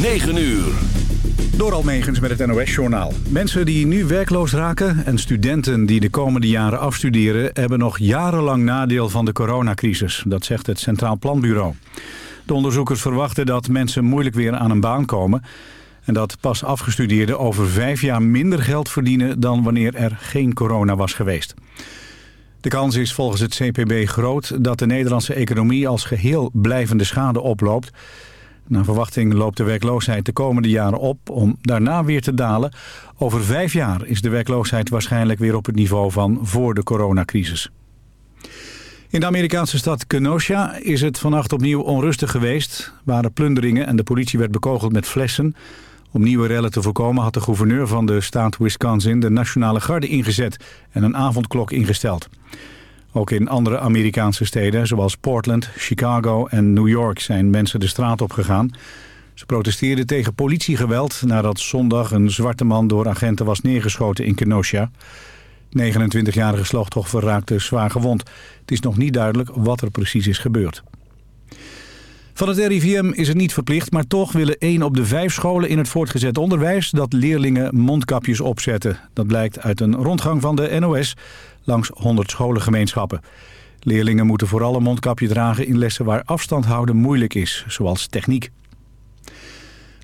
9 uur. Door Almegens met het NOS-journaal. Mensen die nu werkloos raken en studenten die de komende jaren afstuderen... hebben nog jarenlang nadeel van de coronacrisis. Dat zegt het Centraal Planbureau. De onderzoekers verwachten dat mensen moeilijk weer aan een baan komen... en dat pas afgestudeerden over vijf jaar minder geld verdienen... dan wanneer er geen corona was geweest. De kans is volgens het CPB groot dat de Nederlandse economie als geheel blijvende schade oploopt... Naar verwachting loopt de werkloosheid de komende jaren op om daarna weer te dalen. Over vijf jaar is de werkloosheid waarschijnlijk weer op het niveau van voor de coronacrisis. In de Amerikaanse stad Kenosha is het vannacht opnieuw onrustig geweest. waren plunderingen en de politie werd bekogeld met flessen. Om nieuwe rellen te voorkomen had de gouverneur van de staat Wisconsin de nationale garde ingezet en een avondklok ingesteld. Ook in andere Amerikaanse steden zoals Portland, Chicago en New York zijn mensen de straat op gegaan. Ze protesteerden tegen politiegeweld nadat zondag een zwarte man door agenten was neergeschoten in Kenosha. 29-jarige slachtoffer raakte zwaar gewond. Het is nog niet duidelijk wat er precies is gebeurd. Van het RIVM is het niet verplicht, maar toch willen 1 op de 5 scholen in het voortgezet onderwijs dat leerlingen mondkapjes opzetten. Dat blijkt uit een rondgang van de NOS langs 100 scholengemeenschappen. Leerlingen moeten vooral een mondkapje dragen in lessen waar afstand houden moeilijk is, zoals techniek.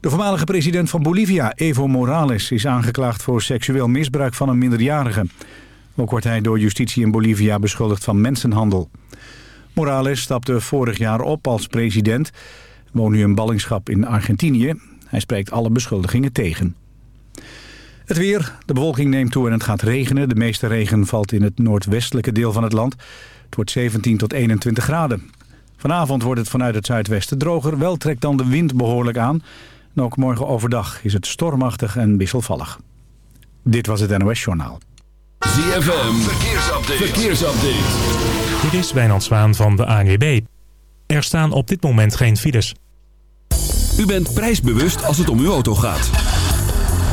De voormalige president van Bolivia, Evo Morales, is aangeklaagd voor seksueel misbruik van een minderjarige. Ook wordt hij door justitie in Bolivia beschuldigd van mensenhandel. Morales stapte vorig jaar op als president, woont nu in ballingschap in Argentinië. Hij spreekt alle beschuldigingen tegen. Het weer. De bewolking neemt toe en het gaat regenen. De meeste regen valt in het noordwestelijke deel van het land. Het wordt 17 tot 21 graden. Vanavond wordt het vanuit het zuidwesten droger. Wel trekt dan de wind behoorlijk aan. En ook morgen overdag is het stormachtig en wisselvallig. Dit was het NOS Journaal. ZFM. Verkeersupdate. Verkeersupdate. Dit is Wijnand Zwaan van de ANWB. Er staan op dit moment geen files. U bent prijsbewust als het om uw auto gaat.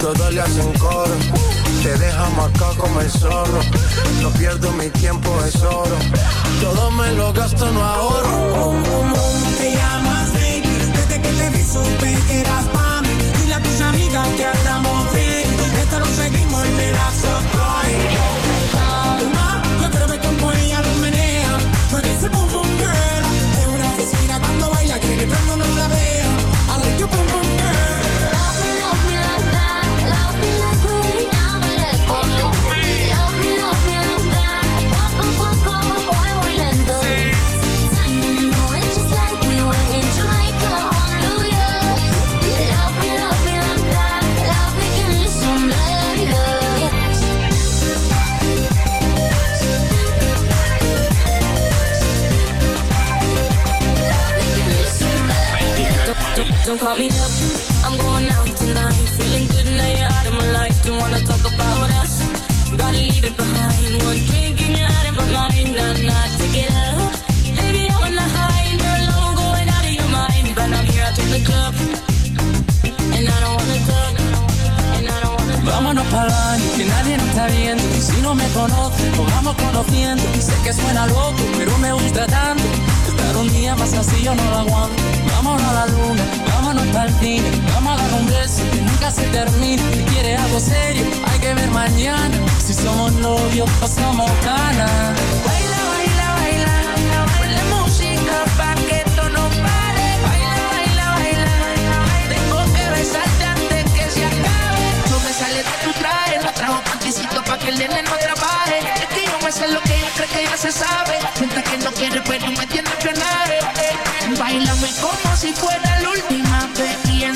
Baile y todo le hacen coro. Te deja marcado como el zorro. No pierdo mi tiempo, es oro. Todo me lo gasto, no ahorro. Call me up. I'm going out tonight. Feeling good out of my life. Wanna talk about. Gotta leave it on the high going out of your mind. But I'm here the. And I don't wanna. Vámonos para baño, que nadie nos está viendo. Y si no me conoce, nos vamos conociendo. Sé que suena loco, pero me gusta tanto. Estar un día más así yo no lo aguanto. Vámonos a la luna, vámonos para el cine. Vamos a dar un beso que nunca se termine. Si quieres algo serio, hay que ver mañana. Si somos novios o somos ganas. Baila, baila, baila, ponle música pa' que esto no pare. Baila, baila, baila, tengo que besarte antes que se acabe. No me sale de tu traje, no trajo panticito pa' que el nene no trabaje. Es que yo me sé lo que ella cree que ya se sabe. Sienta que no quiere, pero me tiene que. Bailame como si fuera vez y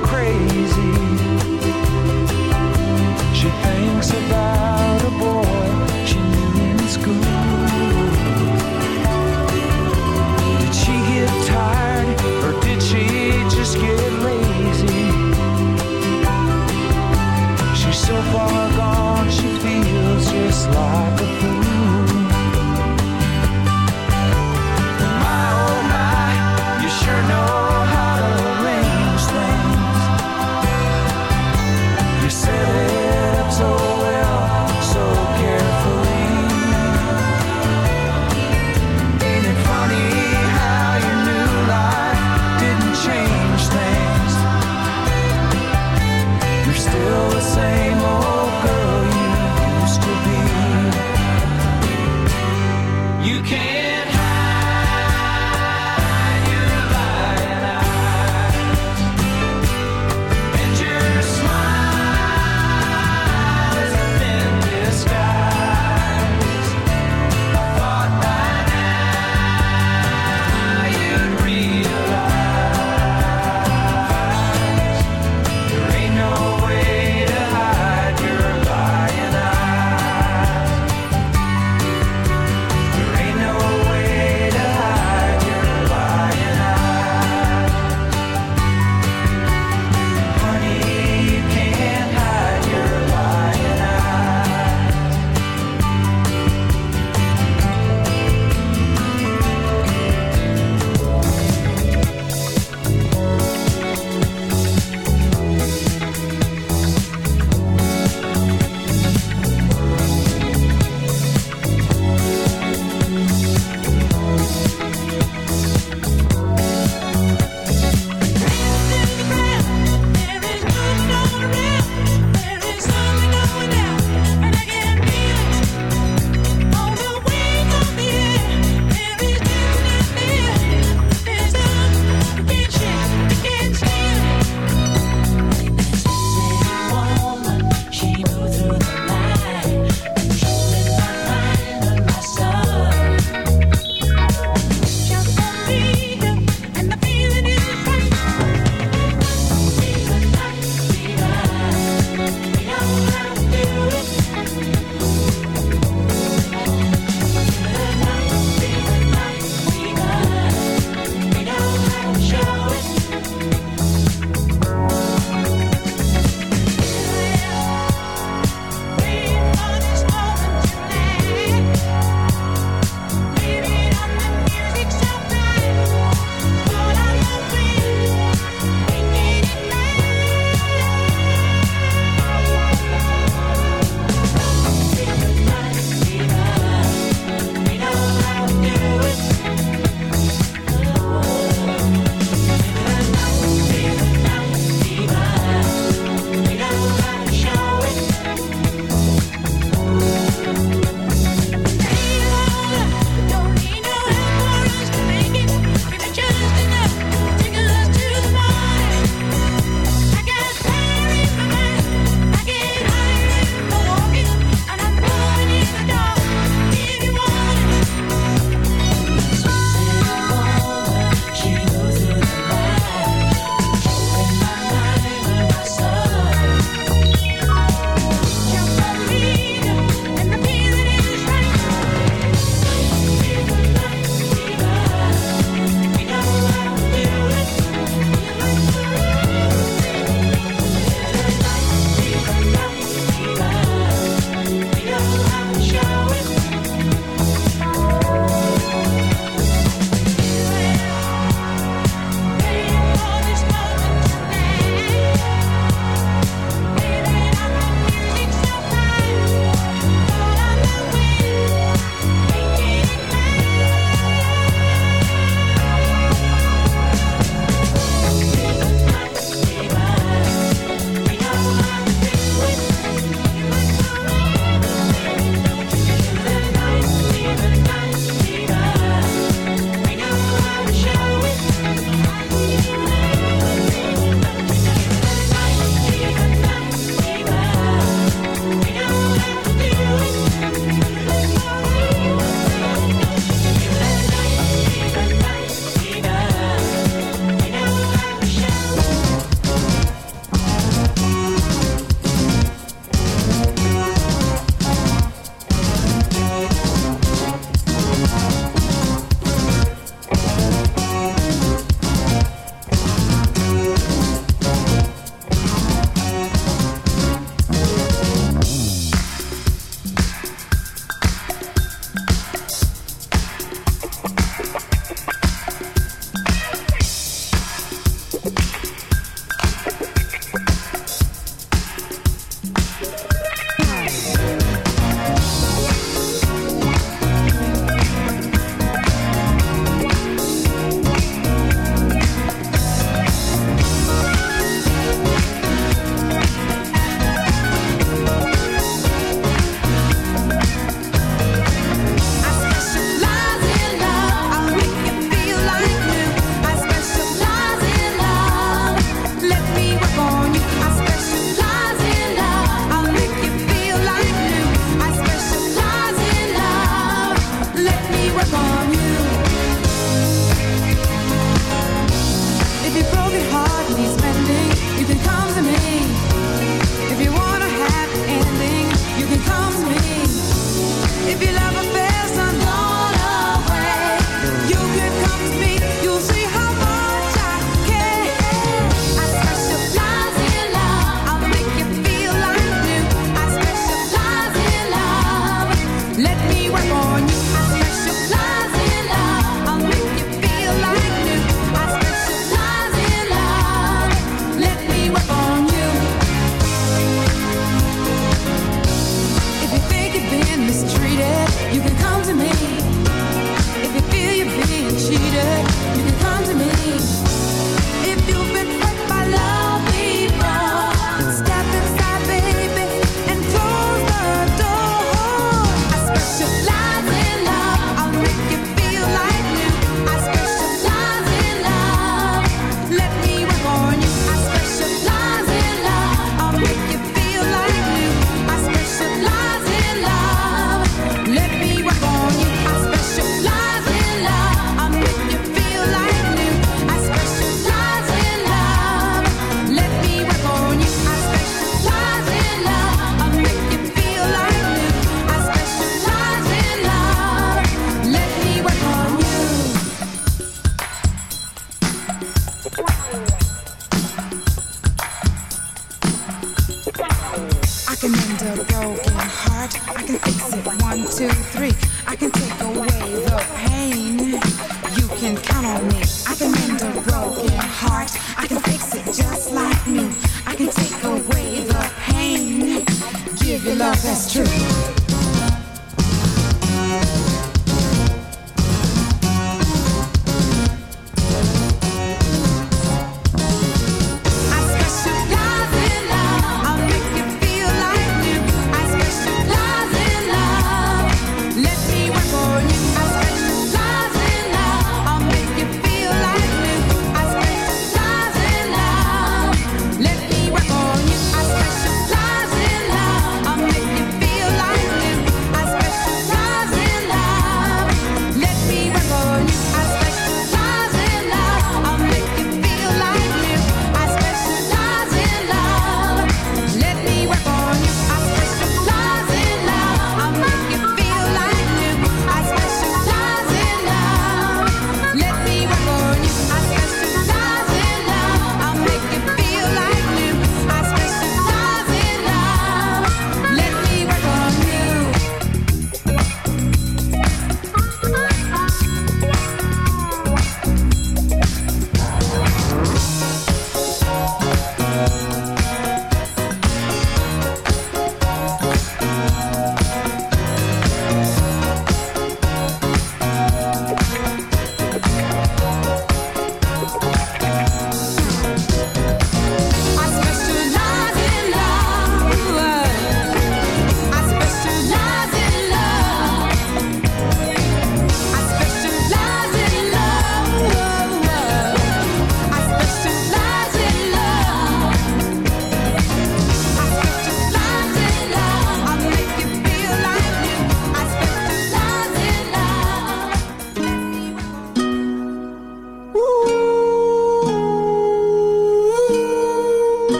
got crazy.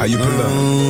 How you pull up?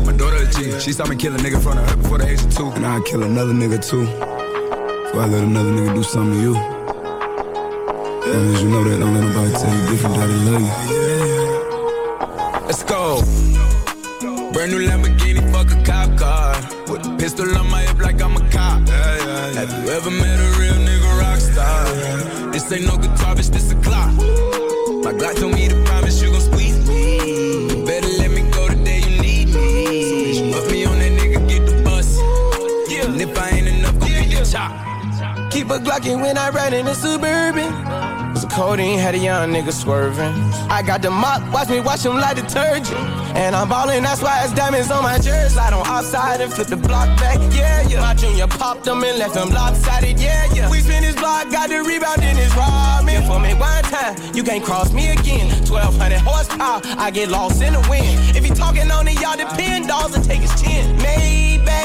Daughter a G, she saw me kill a nigga in front of her before the age of two. And I'd kill another nigga too. Before I let another nigga do something to you. Long as you know that, don't let nobody tell you different that they love you. Let's go. Brand new Lamborghini, fuck a cop car. With a pistol on my hip like I'm a cop. Have you ever met a real nigga rock star? This ain't no guitar, bitch, this a clock. My Glock told me to Keep a Glockin' when I ride in the Suburban. Cause the codeine had a young nigga swerving. I got the mop, watch me wash him like detergent. And I'm ballin', that's why it's diamonds on my jersey. Slide on outside and flip the block back, yeah, yeah. My junior popped them and left them lopsided, yeah, yeah. We spin his block, got the rebound in his robbing. For me one time, you can't cross me again. 1200 horsepower, I get lost in the wind. If he talking on it, y'all depend, dolls and take his chin.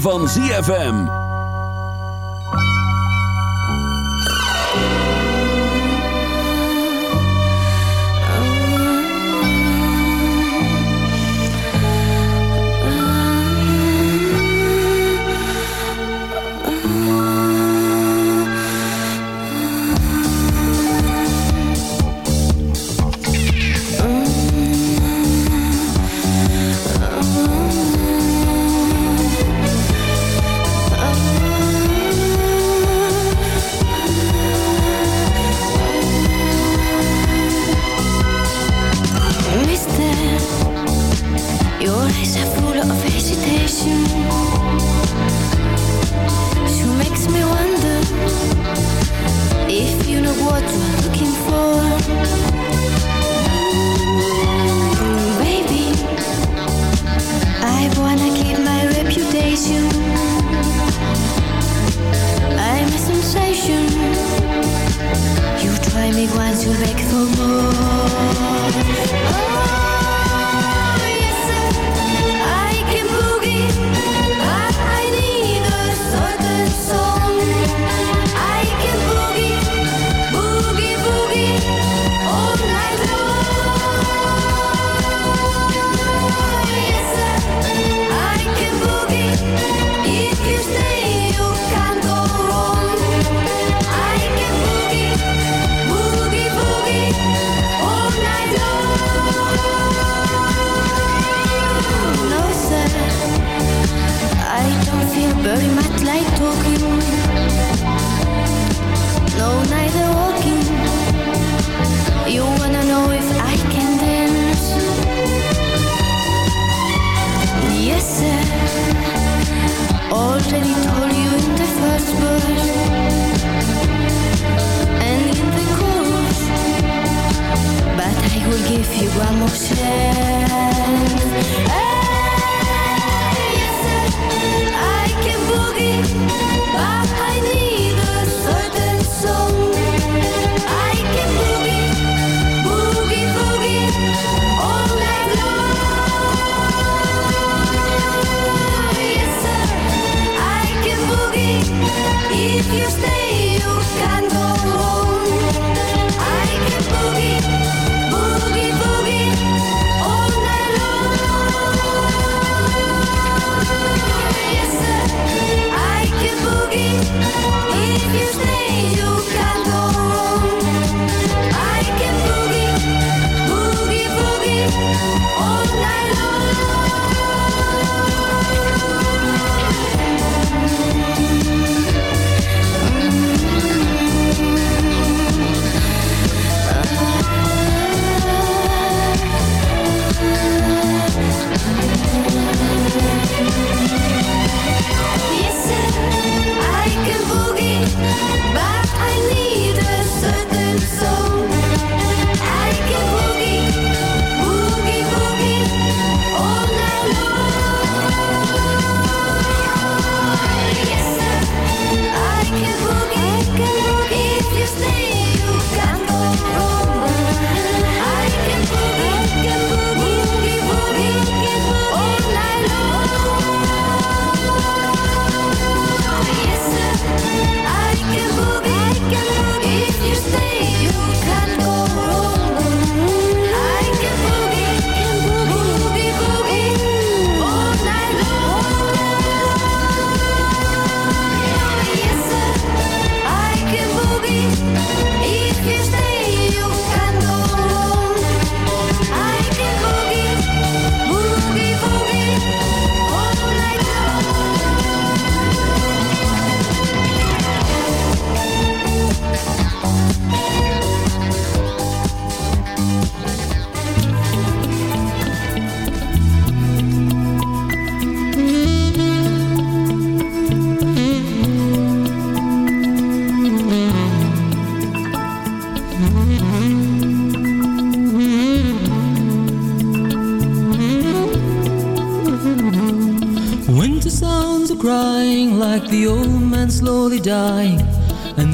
van ZFM. big ones who beg for more. figua mujer.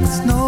Like snow,